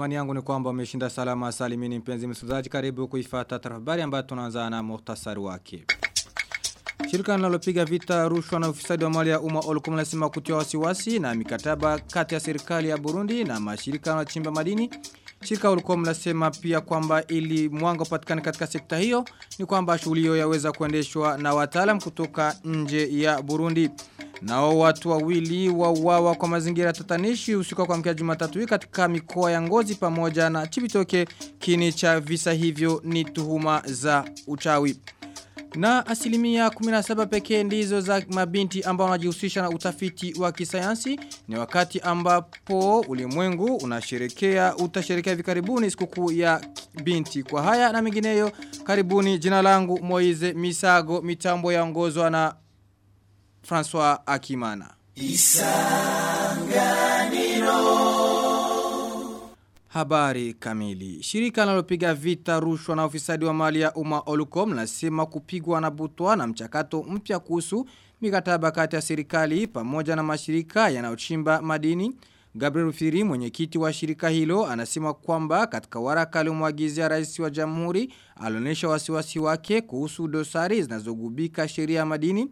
Imani yangu ni kwamba umeshinda salama salimini mpenzi msikilizaji karibu kuifata habari ambayo tunaanza na muhtasari wake. Shirika linalopiga vita rushwa na ufisadi wa mali ya umma Olcom linasema kutia wasiwasi na mikataba kati ya serikali ya Burundi na mashirika yanayochimba madini. Shirika ulikuwa mnasema pia kwamba ili mwanga upatikane katika sekta hiyo ni kwamba shughuli hiyo yaweza kuendeshwa na wataalam kutoka nje ya Burundi. Nao watu wawili wauawa kwa mazingira tatanishi usiku kwa mkia Jumatatu hii katika mikoa ya Ngozi pamoja na Chibitoke kini cha visa hivyo ni tuhuma za uchawi. Na asilimia 17 pekee ndizo za mabinti ambao wanajihusisha na utafiti wa kisayansi ni wakati ambapo ulimwengu unasherekea utasherekea vikaribuni karibuni sikukuu ya binti. Kwa haya na mengineyo karibuni jina langu Moize Misago mitambo yaongozwa na François Akimana. Isanganiro Habari kamili. Shirika linalopiga vita rushwa na ofisadi wa mali ya umma Olucom nasema kupigwa na butwa na mchakato mpya kuhusu mikataba kati ya serikali pamoja na mashirika yanayochimba madini. Gabriel Firi mwenyekiti wa shirika hilo anasema kwamba katika waraka aliomwagizia rais wa jamhuri alionyesha wasiwasi wake kuhusu dosari zinazogubika sheria ya madini.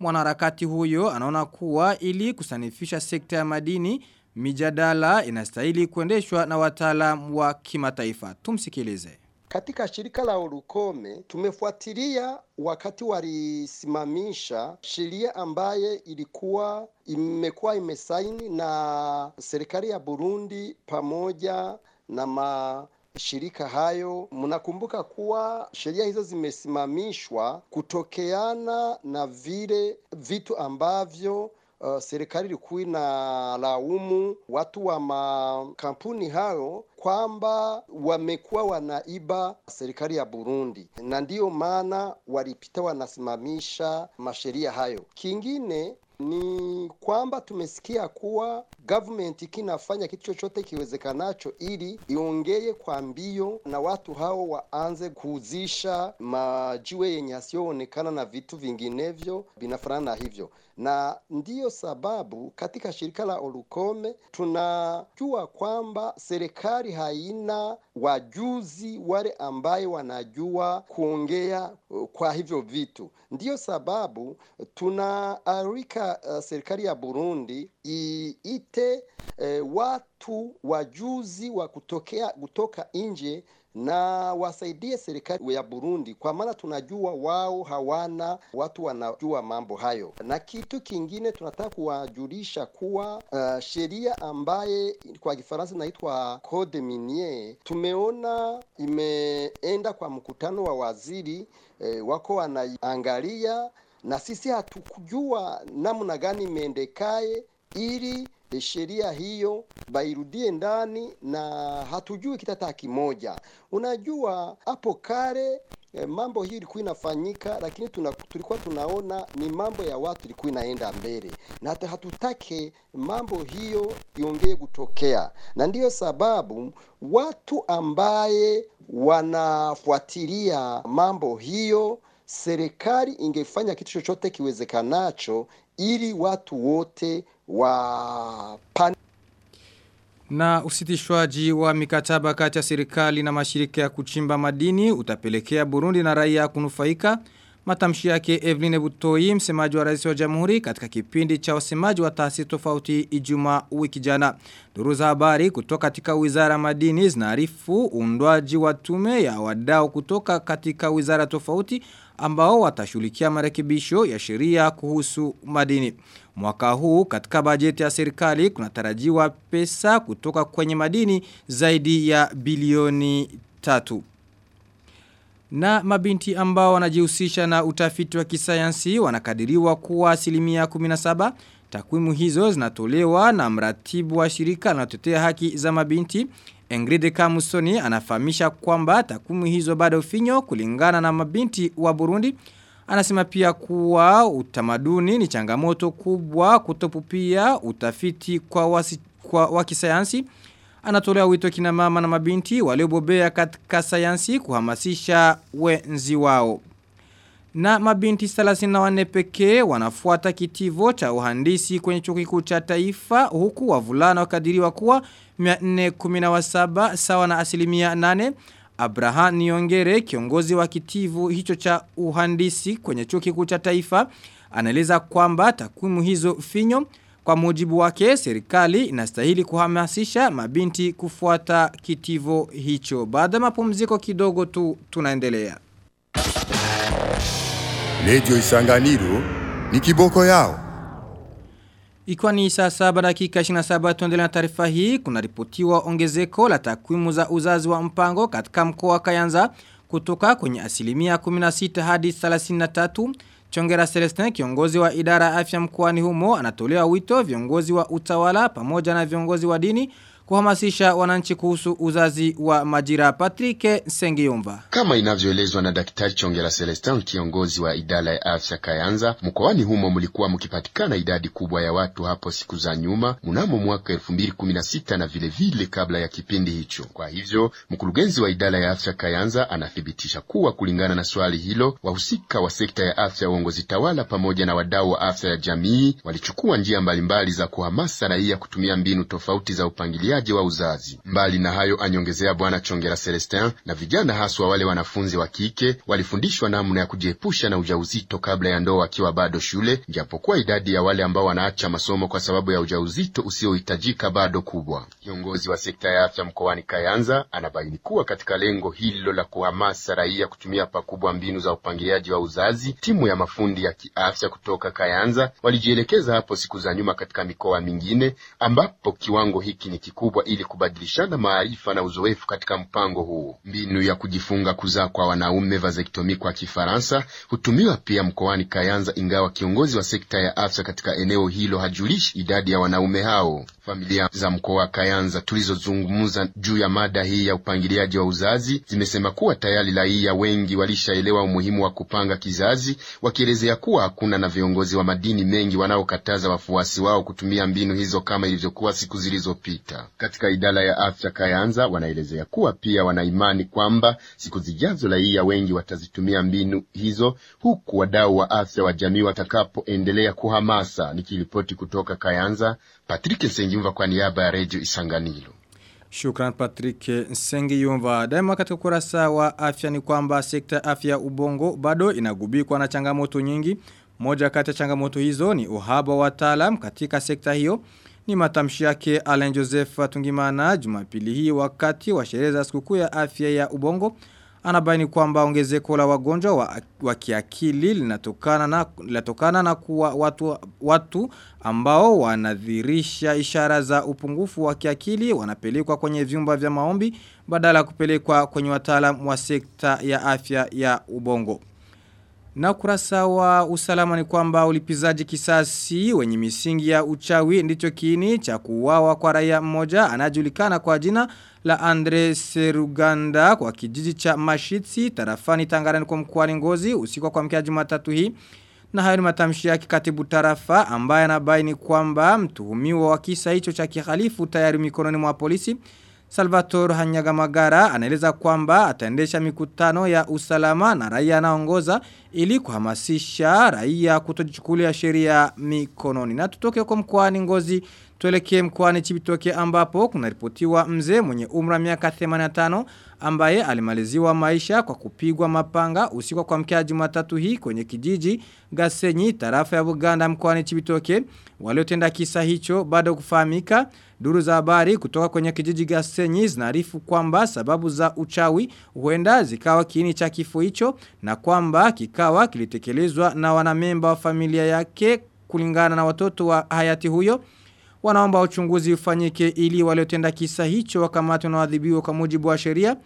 Mwanaharakati huyo anaona kuwa ili kusanifisha sekta ya madini mijadala inastahili kuendeshwa na wataalam wa kimataifa. Tumsikilize. Katika shirika la Urukome tumefuatilia wakati walisimamisha sheria ambaye ilikuwa imekuwa imesaini na serikali ya Burundi pamoja na ma shirika hayo. Mnakumbuka kuwa sheria hizo zimesimamishwa kutokeana na vile vitu ambavyo uh, serikali ilikuwa na laumu watu wa makampuni hayo kwamba wamekuwa wanaiba serikali ya Burundi, na ndiyo maana walipita wanasimamisha masheria hayo. Kingine ni kwamba tumesikia kuwa government kinafanya kitu chochote kiwezekanacho ili iongee kwa mbio na watu hao waanze kuuzisha majiwe yenye asiyoonekana na vitu vinginevyo vinafanana na hivyo, na ndiyo sababu katika shirika la Olukome tunajua kwamba serikali haina wajuzi wale ambaye wanajua kuongea kwa hivyo vitu. Ndiyo sababu tunaarika uh, serikali ya Burundi iite uh, watu wajuzi wa kutokea kutoka nje na wasaidie serikali ya Burundi, kwa maana tunajua wao hawana watu wanajua mambo hayo. Na kitu kingine tunataka kuwajulisha kuwa uh, sheria ambaye kwa Kifaransa inaitwa code minier, tumeona imeenda kwa mkutano wa waziri eh, wako wanaangalia, na sisi hatukujua namna gani imeendekaye ili sheria hiyo bairudie ndani na hatujui kitata kimoja. Unajua hapo kale e, mambo hii ilikuwa inafanyika, lakini tuna, tulikuwa tunaona ni mambo ya watu ilikuwa inaenda mbele, na hatutake mambo hiyo iongee kutokea, na ndiyo sababu watu ambaye wanafuatilia mambo hiyo serikali ingefanya kitu chochote kiwezekanacho ili watu wote wa pan na usitishwaji wa mikataba kati ya serikali na mashirika ya kuchimba madini utapelekea Burundi na raia kunufaika. Matamshi yake Evelyn Butoi msemaji wa rais wa jamhuri katika kipindi cha wasemaji wa taasisi tofauti Ijumaa wiki jana. Duru za habari kutoka katika Wizara ya Madini zinaarifu uundwaji wa tume ya wadau kutoka katika wizara tofauti ambao watashughulikia marekebisho ya sheria kuhusu madini. Mwaka huu katika bajeti ya serikali kunatarajiwa pesa kutoka kwenye madini zaidi ya bilioni tatu. Na mabinti ambao wanajihusisha na utafiti wa kisayansi wanakadiriwa kuwa asilimia 17. Takwimu hizo zinatolewa na mratibu wa shirika linalotetea haki za mabinti. Ingrid Kamusoni anafahamisha kwamba takwimu hizo bado finyo kulingana na mabinti wa Burundi. Anasema pia kuwa utamaduni ni changamoto kubwa kutopupia utafiti kwa, wasi, kwa wakisayansi. Anatolea wito kina mama na mabinti waliobobea katika sayansi kuhamasisha wenzi wao. Na mabinti 34 pekee wanafuata kitivo cha uhandisi kwenye chuo kikuu cha taifa huku wavulana wakadiriwa kuwa 417 sawa na asilimia 8 Abraham Niongere kiongozi wa kitivu hicho cha uhandisi kwenye chuo kikuu cha taifa anaeleza kwamba takwimu hizo finyo kwa mujibu wake serikali inastahili kuhamasisha mabinti kufuata kitivo hicho. Baada mapumziko kidogo tu tunaendelea. Radio Isanganiro ni kiboko yao. Ikiwa ni saa saba dakika 27 tuendelea na taarifa hii kuna ripotiwa ongezeko la takwimu za uzazi wa mpango katika mkoa wa Kayanza kutoka kwenye asilimia 16 hadi 33 Chongera Celestin kiongozi wa idara ya afya mkoani humo anatolewa wito viongozi wa utawala pamoja na viongozi wa dini kuhamasisha wananchi kuhusu uzazi wa majira Patrick Sengiyumba. Kama inavyoelezwa na Daktari Chongela Celestin kiongozi wa idara ya afya Kayanza, mkoani humo mlikuwa mkipatikana idadi kubwa ya watu hapo siku za nyuma mnamo mwaka 2016 na vilevile vile kabla ya kipindi hicho. Kwa hivyo, mkurugenzi wa idara ya afya Kayanza anathibitisha kuwa kulingana na swali hilo, wahusika wa sekta ya afya, uongozi tawala pamoja na wadau wa afya ya jamii walichukua njia mbalimbali za kuhamasa raia kutumia mbinu tofauti za upangiliaji wa uzazi. Mbali na hayo, anyongezea Bwana Chongera Celestin, na vijana haswa wale wanafunzi wa kike walifundishwa namna ya kujiepusha na ujauzito kabla ya ndoa wakiwa bado shule, japokuwa idadi ya wale ambao wanaacha masomo kwa sababu ya ujauzito usiohitajika bado kubwa. Kiongozi wa sekta ya afya mkoani Kayanza anabaini kuwa katika lengo hilo la kuhamasa raia kutumia pakubwa mbinu za upangiliaji wa uzazi, timu ya mafundi ya kiafya kutoka Kayanza walijielekeza hapo siku za nyuma katika mikoa mingine ambapo kiwango hiki ni kikubwa ili kubadilishana maarifa na uzoefu katika mpango huu. Mbinu ya kujifunga kuzaa kwa wanaume vasektomi kwa Kifaransa hutumiwa pia mkoani Kayanza, ingawa kiongozi wa sekta ya afya katika eneo hilo hajulishi idadi ya wanaume hao. Familia za mkoa wa Kayanza tulizozungumza juu ya mada hii ya upangiliaji wa uzazi zimesema kuwa tayari raia wengi walishaelewa umuhimu wa kupanga kizazi, wakielezea kuwa hakuna na viongozi wa madini mengi wanaokataza wafuasi wao kutumia mbinu hizo kama ilivyokuwa siku zilizopita. Katika idara ya afya Kayanza wanaelezea kuwa pia wanaimani kwamba siku zijazo raia wengi watazitumia mbinu hizo, huku wadau wa afya wa jamii watakapoendelea kuhamasa. Nikiripoti kutoka Kayanza, Patrick Nsengiyumva kwa niaba ya Radio Isanganiro. Shukran Patrick Sengiyumva. Daima katika kurasa wa afya ni kwamba sekta afya ya ubongo bado inagubikwa na changamoto nyingi. Moja kati ya changamoto hizo ni uhaba wa wataalam katika sekta hiyo. Ni matamshi yake Alain Joseph Tungimana Jumapili hii wakati wa sherehe za sikukuu ya afya ya ubongo. Anabaini kwamba ongezeko la wagonjwa wa, wa kiakili linatokana na linatokana na kuwa watu watu ambao wanadhirisha ishara za upungufu wa kiakili wanapelekwa kwenye vyumba vya maombi badala ya kupelekwa kwenye wataalamu wa sekta ya afya ya ubongo. Na ukurasa wa usalama ni kwamba ulipizaji kisasi wenye misingi ya uchawi ndicho kiini cha kuwawa kwa raia mmoja anajulikana kwa jina la Andre Seruganda kwa kijiji cha Mashitsi tarafani Tangarani kwa mkoani Ngozi usiku kwa mkia Jumatatu hii. Na hayo ni matamshi yake katibu tarafa ambaye anabaini kwamba mtuhumiwa wa kisa hicho cha kihalifu tayari mikononi mwa polisi. Salvatore Hanyagamagara anaeleza kwamba ataendesha mikutano ya usalama na raia anaongoza ili kuhamasisha raia kutojichukulia sheria mikononi. Na tutoke kwa mkoani Ngozi tuelekee mkoani Chibitoke ambapo kunaripotiwa mzee mwenye umri wa miaka 85 ambaye alimaliziwa maisha kwa kupigwa mapanga usiku kwa mkia Jumatatu hii kwenye kijiji Gasenyi tarafa ya Buganda mkoani Chibitoke waliotenda kisa hicho bado kufahamika Duru za habari kutoka kwenye kijiji Gasenyi zinarifu kwamba sababu za uchawi huenda zikawa kiini cha kifo hicho na kwamba kikawa kilitekelezwa na wanamemba wa familia yake kulingana na watoto wa hayati huyo. Wanaomba uchunguzi ufanyike ili waliotenda kisa hicho wakamatwe na wadhibiwa kwa mujibu wa sheria.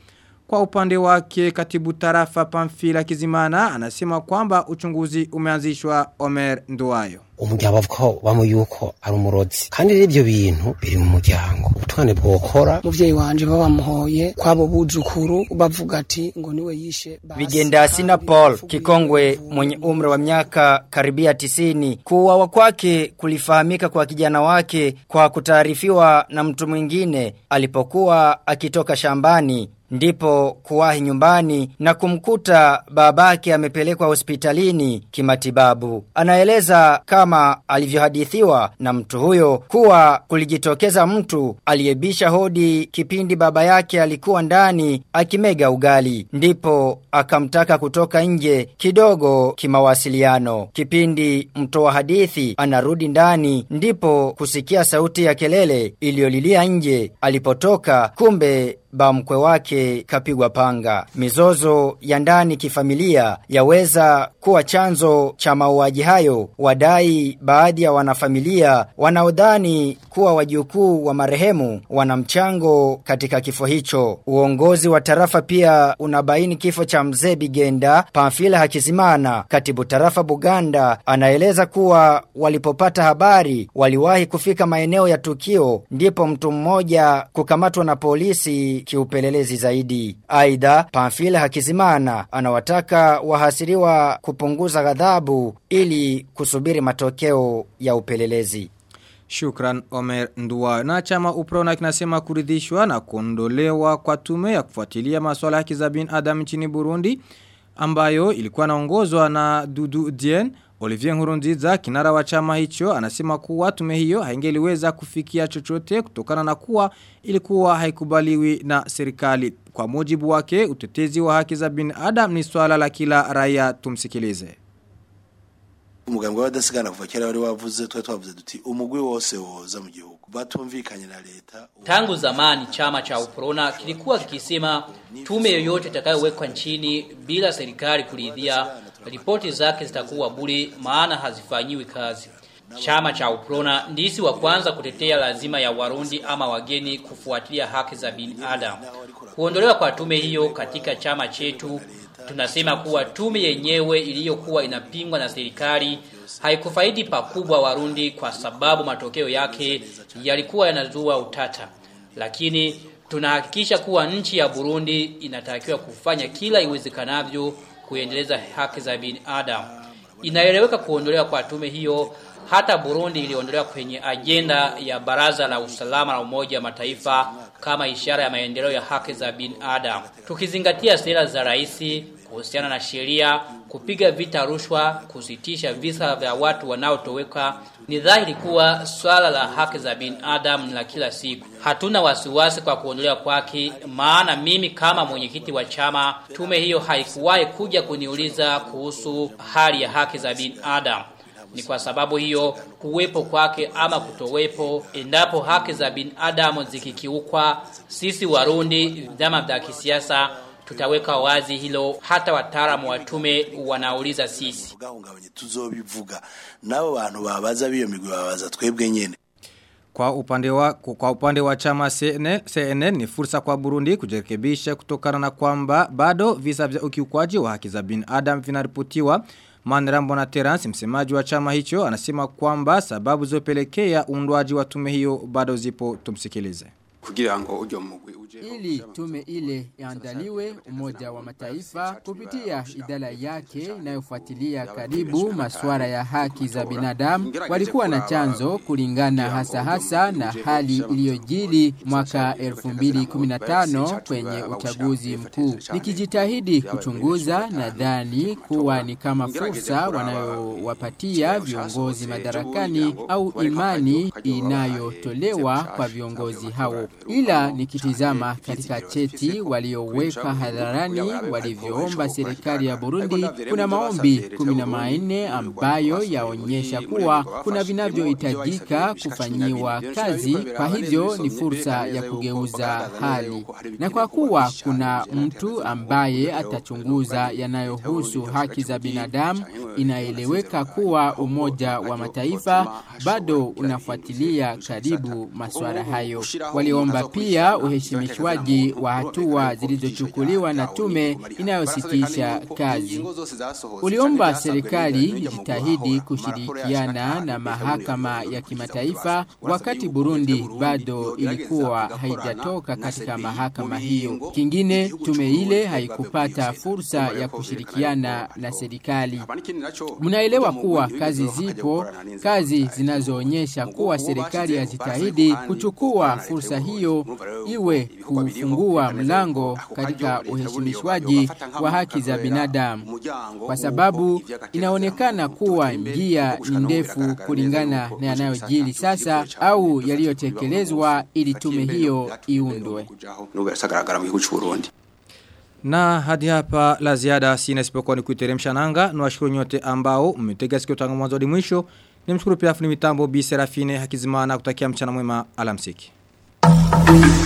Kwa upande wake katibu tarafa Pamfila Kizimana anasema kwamba uchunguzi umeanzishwa Omer Nduwayo. umuryango bavuga bamo yuko ari umurozi. Kandi rero ibyo bintu biri mu muryango. Ubutwane bwokora. Muvyeyi wanje babamuhoye kwabo buzukuru bavuga ati ngo niwe yishe basi. Vigendasina Paul kikongwe mwenye umri wa miaka karibia tisini. Kuuawa kwake kulifahamika kwa kijana wake kwa kutaarifiwa na mtu mwingine alipokuwa akitoka shambani ndipo kuwahi nyumbani na kumkuta babake amepelekwa hospitalini kimatibabu. Anaeleza kama alivyohadithiwa na mtu huyo kuwa kulijitokeza mtu aliyebisha hodi kipindi baba yake alikuwa ndani akimega ugali. Ndipo akamtaka kutoka nje kidogo kimawasiliano. Kipindi mtoa hadithi anarudi ndani ndipo kusikia sauti ya kelele iliyolilia nje alipotoka kumbe bamkwe wake kapigwa panga. Mizozo ya ndani kifamilia yaweza kuwa chanzo cha mauaji hayo. Wadai baadhi ya wanafamilia wanaodhani kuwa wajukuu wa marehemu wana mchango katika kifo hicho. Uongozi wa tarafa pia unabaini kifo cha mzee Bigenda Pamfila Hakizimana, katibu tarafa Buganda, anaeleza kuwa walipopata habari waliwahi kufika maeneo ya tukio ndipo mtu mmoja kukamatwa na polisi kiupelelezi zaidi. Aidha, Pamfila Hakizimana anawataka wahasiriwa kupunguza ghadhabu ili kusubiri matokeo ya upelelezi. Shukran Omer Ndua. Na chama Uprona kinasema kuridhishwa na kuondolewa kwa tume ya kufuatilia masuala haki za binadamu nchini Burundi ambayo ilikuwa naongozwa na Dudu Dien Olivier Nkurunziza kinara wa chama hicho anasema kuwa tume hiyo haingeliweza kufikia chochote kutokana na kuwa ilikuwa haikubaliwi na serikali. Kwa mujibu wake utetezi wa haki za binadamu ni swala la kila raia tumsikilize. Umugambwe w'abadasigana kuva kera wari wavuze twa twavuze duti umugwi wose woza mu gihugu batumvikanye na leta Tangu zamani chama cha Uprona kilikuwa kikisema tume yoyote itakayowekwa nchini bila serikali kuridhia ripoti zake zitakuwa bure maana hazifanyiwi kazi. Chama cha Uprona ndisi wa kwanza kutetea lazima ya Warundi ama wageni kufuatilia haki za binadamu. Kuondolewa kwa tume hiyo katika chama chetu tunasema kuwa tume yenyewe iliyokuwa inapingwa na serikali haikufaidi pakubwa Warundi kwa sababu matokeo yake yalikuwa yanazua utata. Lakini tunahakikisha kuwa nchi ya Burundi inatakiwa kufanya kila iwezekanavyo kuendeleza haki za binadamu. Inaeleweka kuondolewa kwa tume hiyo hata Burundi iliondolewa kwenye ajenda ya Baraza la Usalama la Umoja wa Mataifa kama ishara ya maendeleo ya haki za binadamu. Tukizingatia sera za rais kuhusiana na sheria, kupiga vita rushwa, kusitisha visa vya watu wanaotoweka, ni dhahiri kuwa swala la haki za binadamu ni la kila siku. Hatuna wasiwasi kwa kuondolewa kwake, maana mimi kama mwenyekiti wa chama, tume hiyo haikuwahi kuja kuniuliza kuhusu hali ya haki za binadamu. Ni kwa sababu hiyo kuwepo kwake ama kutowepo, endapo haki za binadamu zikikiukwa, sisi Warundi, vyama vya kisiasa tutaweka wazi hilo, hata wataalamu wa tume wanauliza sisi. tuzobivuga nabo bantu babaza biyo migwi babaza twebwe nyene Kwa upande wa kwa upande wa chama CNN, CNN ni fursa kwa Burundi kujirekebisha kutokana na kwamba bado visa vya ukiukwaji wa haki za binadamu vinaripotiwa. Manrambo na Terence msemaji wa chama hicho anasema kwamba sababu zopelekea uundwaji wa tume hiyo bado zipo tumsikilize. Ili tume ile iandaliwe Umoja wa Mataifa kupitia idara yake inayofuatilia karibu masuala ya haki za binadamu walikuwa na chanzo kulingana hasa hasa na hali iliyojiri mwaka 2015 kwenye uchaguzi mkuu. Nikijitahidi kuchunguza, nadhani kuwa ni kama fursa wanayowapatia viongozi madarakani au imani inayotolewa kwa viongozi hao ila nikitizama katika cheti walioweka hadharani walivyoomba serikali ya Burundi kuna maombi kumi na manne ambayo yaonyesha kuwa kuna vinavyohitajika kufanyiwa kazi. Kwa hivyo ni fursa ya kugeuza hali, na kwa kuwa kuna mtu ambaye atachunguza yanayohusu haki za binadamu, inaeleweka kuwa Umoja wa Mataifa bado unafuatilia karibu masuala hayo. Waliomba pia uheshimishwaji wa hatua zilizochukuliwa na tume inayositisha kazi. Uliomba serikali ijitahidi kushirikiana na mahakama ya kimataifa wakati Burundi bado ilikuwa haijatoka katika mahakama hiyo. Kingine, tume ile haikupata fursa ya kushirikiana na serikali. Mnaelewa kuwa kazi zipo, kazi zinazoonyesha kuwa serikali hazitahidi kuchukua fursa hii hiyo iwe kufungua mlango katika uheshimishwaji wa haki za binadamu, kwa sababu inaonekana kuwa njia ni ndefu kulingana na yanayojiri sasa au yaliyotekelezwa ili tume hiyo iundwe. Na hadi hapa la ziada sina isipokuwa ni kuiteremsha nanga. Nwashukuru nyote ambao mmetega sikio tangu mwanzo hadi mwisho. Nimshukuru pia afuni mitambo Bi Serafine Hakizimana kutakia mchana mwema alamsiki. Thank you.